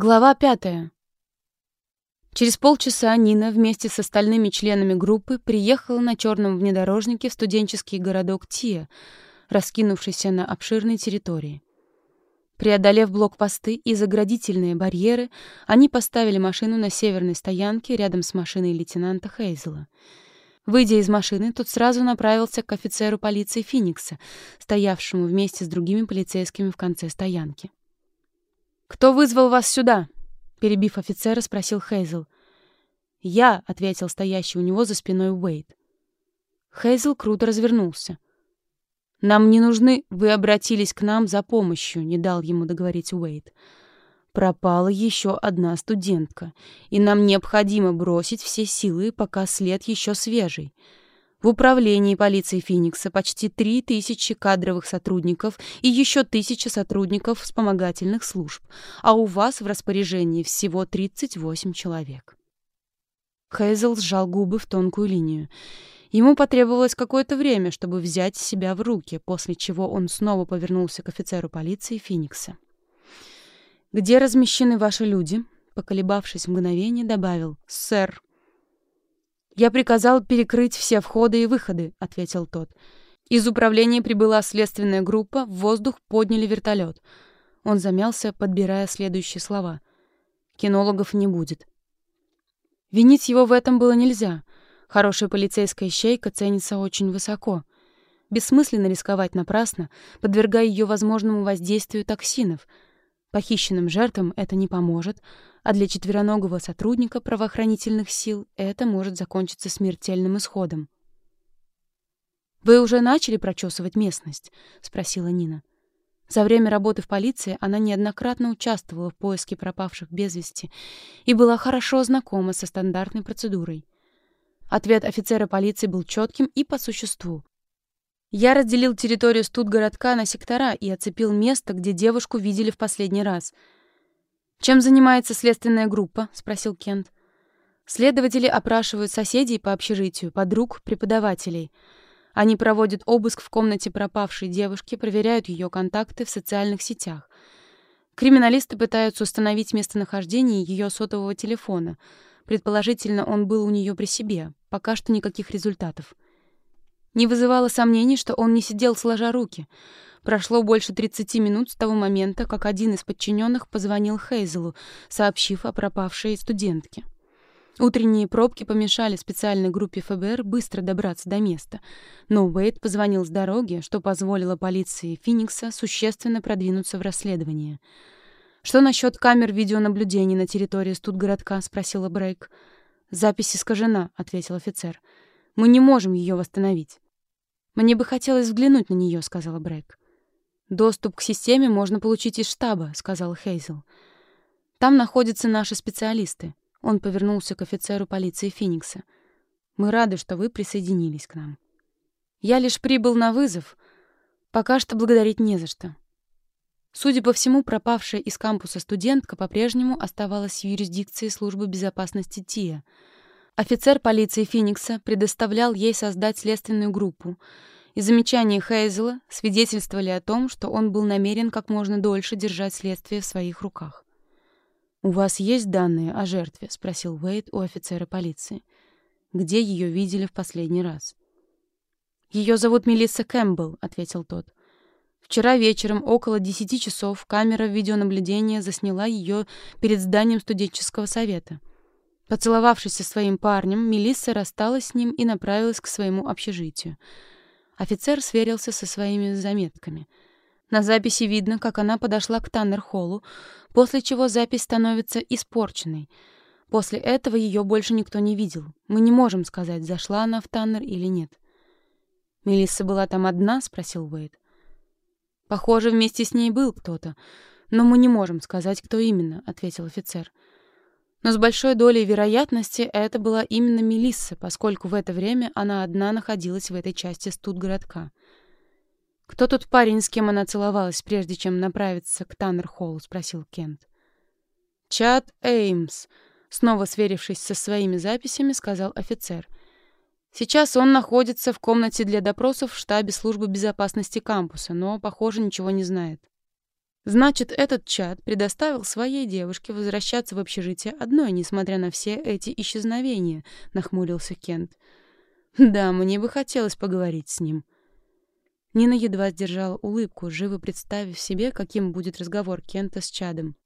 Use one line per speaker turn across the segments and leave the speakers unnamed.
Глава пятая. Через полчаса Нина вместе с остальными членами группы приехала на черном внедорожнике в студенческий городок Тия, раскинувшийся на обширной территории. Преодолев блокпосты и заградительные барьеры, они поставили машину на северной стоянке рядом с машиной лейтенанта Хейзела. Выйдя из машины, тот сразу направился к офицеру полиции Финикса, стоявшему вместе с другими полицейскими в конце стоянки. «Кто вызвал вас сюда?» Перебив офицера, спросил Хейзел. «Я», — ответил стоящий у него за спиной Уэйд. Хейзел круто развернулся. «Нам не нужны, вы обратились к нам за помощью», — не дал ему договорить Уэйд. «Пропала еще одна студентка, и нам необходимо бросить все силы, пока след еще свежий. В управлении полиции Феникса почти три тысячи кадровых сотрудников и еще тысяча сотрудников вспомогательных служб, а у вас в распоряжении всего 38 человек. Хейзел сжал губы в тонкую линию. Ему потребовалось какое-то время, чтобы взять себя в руки, после чего он снова повернулся к офицеру полиции Феникса. «Где размещены ваши люди?» Поколебавшись мгновение, добавил «Сэр, «Я приказал перекрыть все входы и выходы», — ответил тот. Из управления прибыла следственная группа, в воздух подняли вертолет. Он замялся, подбирая следующие слова. «Кинологов не будет». Винить его в этом было нельзя. Хорошая полицейская щейка ценится очень высоко. Бессмысленно рисковать напрасно, подвергая ее возможному воздействию токсинов — Похищенным жертвам это не поможет, а для четвероногого сотрудника правоохранительных сил это может закончиться смертельным исходом. «Вы уже начали прочесывать местность?» — спросила Нина. За время работы в полиции она неоднократно участвовала в поиске пропавших без вести и была хорошо знакома со стандартной процедурой. Ответ офицера полиции был четким и по существу. Я разделил территорию студгородка на сектора и оцепил место, где девушку видели в последний раз. «Чем занимается следственная группа?» — спросил Кент. Следователи опрашивают соседей по общежитию, подруг, преподавателей. Они проводят обыск в комнате пропавшей девушки, проверяют ее контакты в социальных сетях. Криминалисты пытаются установить местонахождение ее сотового телефона. Предположительно, он был у нее при себе. Пока что никаких результатов. Не вызывало сомнений, что он не сидел сложа руки. Прошло больше 30 минут с того момента, как один из подчиненных позвонил Хейзелу, сообщив о пропавшей студентке. Утренние пробки помешали специальной группе ФБР быстро добраться до места, но Уэйд позвонил с дороги, что позволило полиции Финикса существенно продвинуться в расследование. «Что насчет камер видеонаблюдения на территории студгородка?» — спросила Брейк. «Запись искажена», — ответил офицер. Мы не можем ее восстановить. Мне бы хотелось взглянуть на нее, сказала Брэк. Доступ к системе можно получить из штаба, сказал Хейзел. Там находятся наши специалисты. Он повернулся к офицеру полиции Феникса. Мы рады, что вы присоединились к нам. Я лишь прибыл на вызов. Пока что благодарить не за что. Судя по всему, пропавшая из кампуса студентка по-прежнему оставалась в юрисдикции службы безопасности ТИА — Офицер полиции Феникса предоставлял ей создать следственную группу, и замечания Хейзела свидетельствовали о том, что он был намерен как можно дольше держать следствие в своих руках. «У вас есть данные о жертве?» — спросил Уэйд у офицера полиции. «Где ее видели в последний раз?» «Ее зовут Мелисса Кэмпбелл», — ответил тот. «Вчера вечером около десяти часов камера видеонаблюдения засняла ее перед зданием студенческого совета». Поцеловавшись со своим парнем, Мелисса рассталась с ним и направилась к своему общежитию. Офицер сверился со своими заметками. На записи видно, как она подошла к Таннер-холлу, после чего запись становится испорченной. После этого ее больше никто не видел. Мы не можем сказать, зашла она в Таннер или нет. «Мелисса была там одна?» — спросил Уэйд. «Похоже, вместе с ней был кто-то, но мы не можем сказать, кто именно», — ответил офицер. Но с большой долей вероятности это была именно Мелисса, поскольку в это время она одна находилась в этой части студгородка. «Кто тот парень, с кем она целовалась, прежде чем направиться к Таннер-Холлу?» — спросил Кент. «Чад Эймс», — снова сверившись со своими записями, сказал офицер. «Сейчас он находится в комнате для допросов в штабе службы безопасности кампуса, но, похоже, ничего не знает». Значит, этот чат предоставил своей девушке возвращаться в общежитие одной, несмотря на все эти исчезновения, нахмурился Кент. Да, мне бы хотелось поговорить с ним. Нина едва сдержала улыбку, живо представив себе, каким будет разговор Кента с Чадом.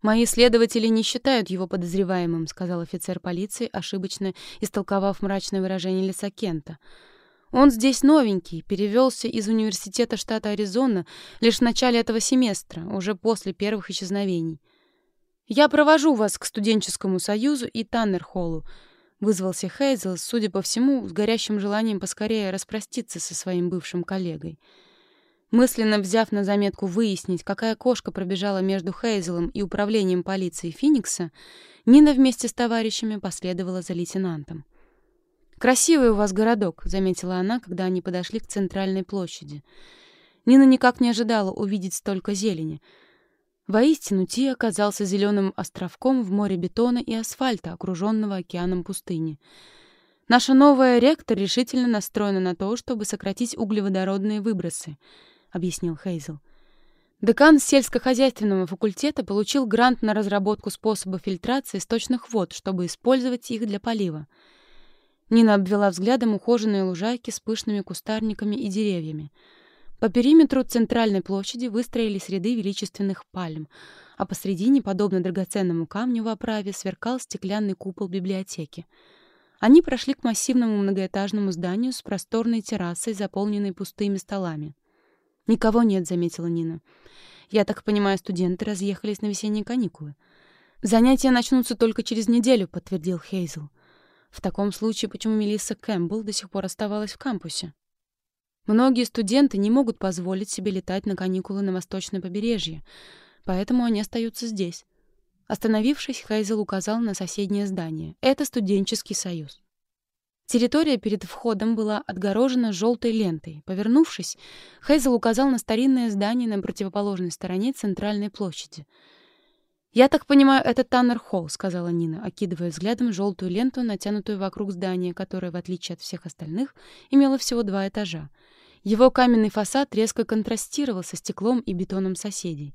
«Мои следователи не считают его подозреваемым», — сказал офицер полиции, ошибочно истолковав мрачное выражение лица Кента. «Он здесь новенький, перевелся из университета штата Аризона лишь в начале этого семестра, уже после первых исчезновений. Я провожу вас к студенческому союзу и Таннер-холлу», — вызвался Хейзел, судя по всему, с горящим желанием поскорее распроститься со своим бывшим коллегой. Мысленно взяв на заметку выяснить, какая кошка пробежала между Хейзелом и управлением полиции Феникса, Нина вместе с товарищами последовала за лейтенантом. «Красивый у вас городок», — заметила она, когда они подошли к центральной площади. Нина никак не ожидала увидеть столько зелени. Воистину, Ти оказался зеленым островком в море бетона и асфальта, окруженного океаном пустыни. Наша новая ректор решительно настроена на то, чтобы сократить углеводородные выбросы — объяснил Хейзел. Декан сельскохозяйственного факультета получил грант на разработку способа фильтрации сточных вод, чтобы использовать их для полива. Нина обвела взглядом ухоженные лужайки с пышными кустарниками и деревьями. По периметру центральной площади выстроились ряды величественных пальм, а посредине, подобно драгоценному камню в оправе, сверкал стеклянный купол библиотеки. Они прошли к массивному многоэтажному зданию с просторной террасой, заполненной пустыми столами. «Никого нет», — заметила Нина. «Я так понимаю, студенты разъехались на весенние каникулы». «Занятия начнутся только через неделю», — подтвердил Хейзел. «В таком случае, почему Мелисса Кэмпбелл до сих пор оставалась в кампусе?» Многие студенты не могут позволить себе летать на каникулы на восточное побережье, поэтому они остаются здесь. Остановившись, Хейзел указал на соседнее здание. Это студенческий союз. Территория перед входом была отгорожена желтой лентой. Повернувшись, Хейзел указал на старинное здание на противоположной стороне центральной площади. «Я так понимаю, это Таннер-холл», — сказала Нина, окидывая взглядом желтую ленту, натянутую вокруг здания, которое, в отличие от всех остальных, имело всего два этажа. Его каменный фасад резко контрастировал со стеклом и бетоном соседей.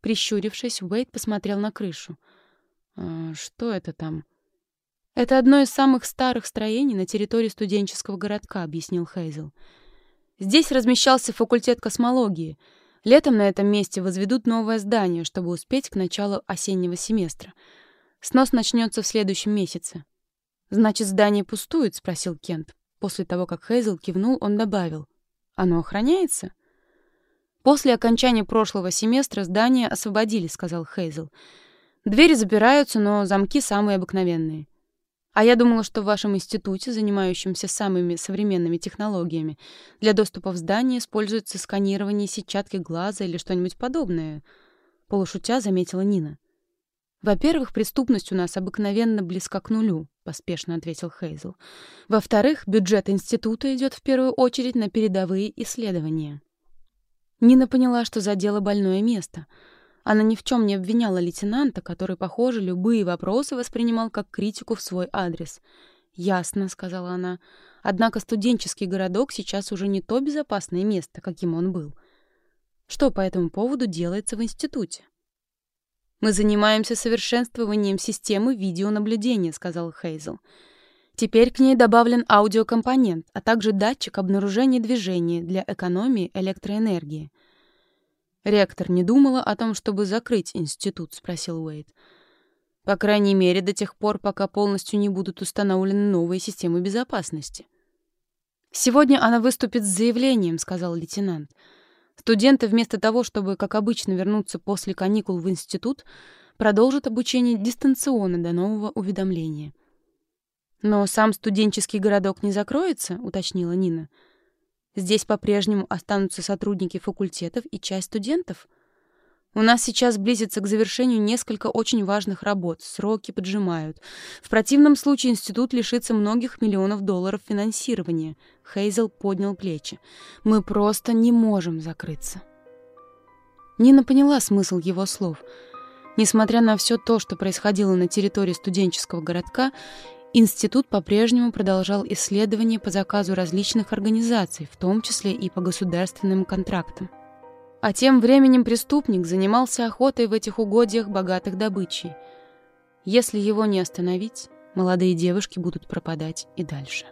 Прищурившись, Уэйд посмотрел на крышу. «А, «Что это там?» «Это одно из самых старых строений на территории студенческого городка», — объяснил Хейзел. «Здесь размещался факультет космологии. Летом на этом месте возведут новое здание, чтобы успеть к началу осеннего семестра. Снос начнется в следующем месяце». «Значит, здание пустует?» — спросил Кент. После того, как Хейзел кивнул, он добавил. «Оно охраняется?» «После окончания прошлого семестра здание освободили», — сказал Хейзел. «Двери запираются, но замки самые обыкновенные. А я думала, что в вашем институте, занимающемся самыми современными технологиями, для доступа в здание используется сканирование сетчатки глаза или что-нибудь подобное. Полушутя заметила Нина. «Во-первых, преступность у нас обыкновенно близка к нулю», — поспешно ответил Хейзел. «Во-вторых, бюджет института идет в первую очередь на передовые исследования». Нина поняла, что задела больное место — она ни в чем не обвиняла лейтенанта, который, похоже, любые вопросы воспринимал как критику в свой адрес. «Ясно», — сказала она. «Однако студенческий городок сейчас уже не то безопасное место, каким он был. Что по этому поводу делается в институте?» «Мы занимаемся совершенствованием системы видеонаблюдения», — сказал Хейзел. «Теперь к ней добавлен аудиокомпонент, а также датчик обнаружения движения для экономии электроэнергии. «Ректор не думала о том, чтобы закрыть институт?» — спросил Уэйд. «По крайней мере, до тех пор, пока полностью не будут установлены новые системы безопасности». «Сегодня она выступит с заявлением», — сказал лейтенант. «Студенты вместо того, чтобы, как обычно, вернуться после каникул в институт, продолжат обучение дистанционно до нового уведомления». «Но сам студенческий городок не закроется?» — уточнила Нина. — Здесь по-прежнему останутся сотрудники факультетов и часть студентов. У нас сейчас близится к завершению несколько очень важных работ, сроки поджимают. В противном случае институт лишится многих миллионов долларов финансирования. Хейзел поднял плечи. Мы просто не можем закрыться. Нина поняла смысл его слов. Несмотря на все то, что происходило на территории студенческого городка, Институт по-прежнему продолжал исследования по заказу различных организаций, в том числе и по государственным контрактам. А тем временем преступник занимался охотой в этих угодьях богатых добычей. Если его не остановить, молодые девушки будут пропадать и дальше.